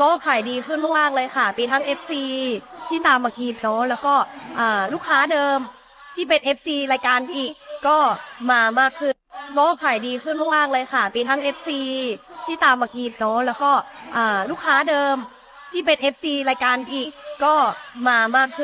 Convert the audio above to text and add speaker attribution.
Speaker 1: ก็ขายดีขึ้นมากๆเลยค่ะมีทั้ง FC ที่ตามมากีนเนาะแล้วก็ลูกค้าเดิมที่เป็น FC รายการอีก ก็มามากขึ้นก็ขายดีขึ้นมากๆเลยค่ะมีทั้ง FC ที่ตามมากีนเนาะแล้วก็ลูกค้าเดิมที่เป็น FC รายการอีก ก็มามากขึ้น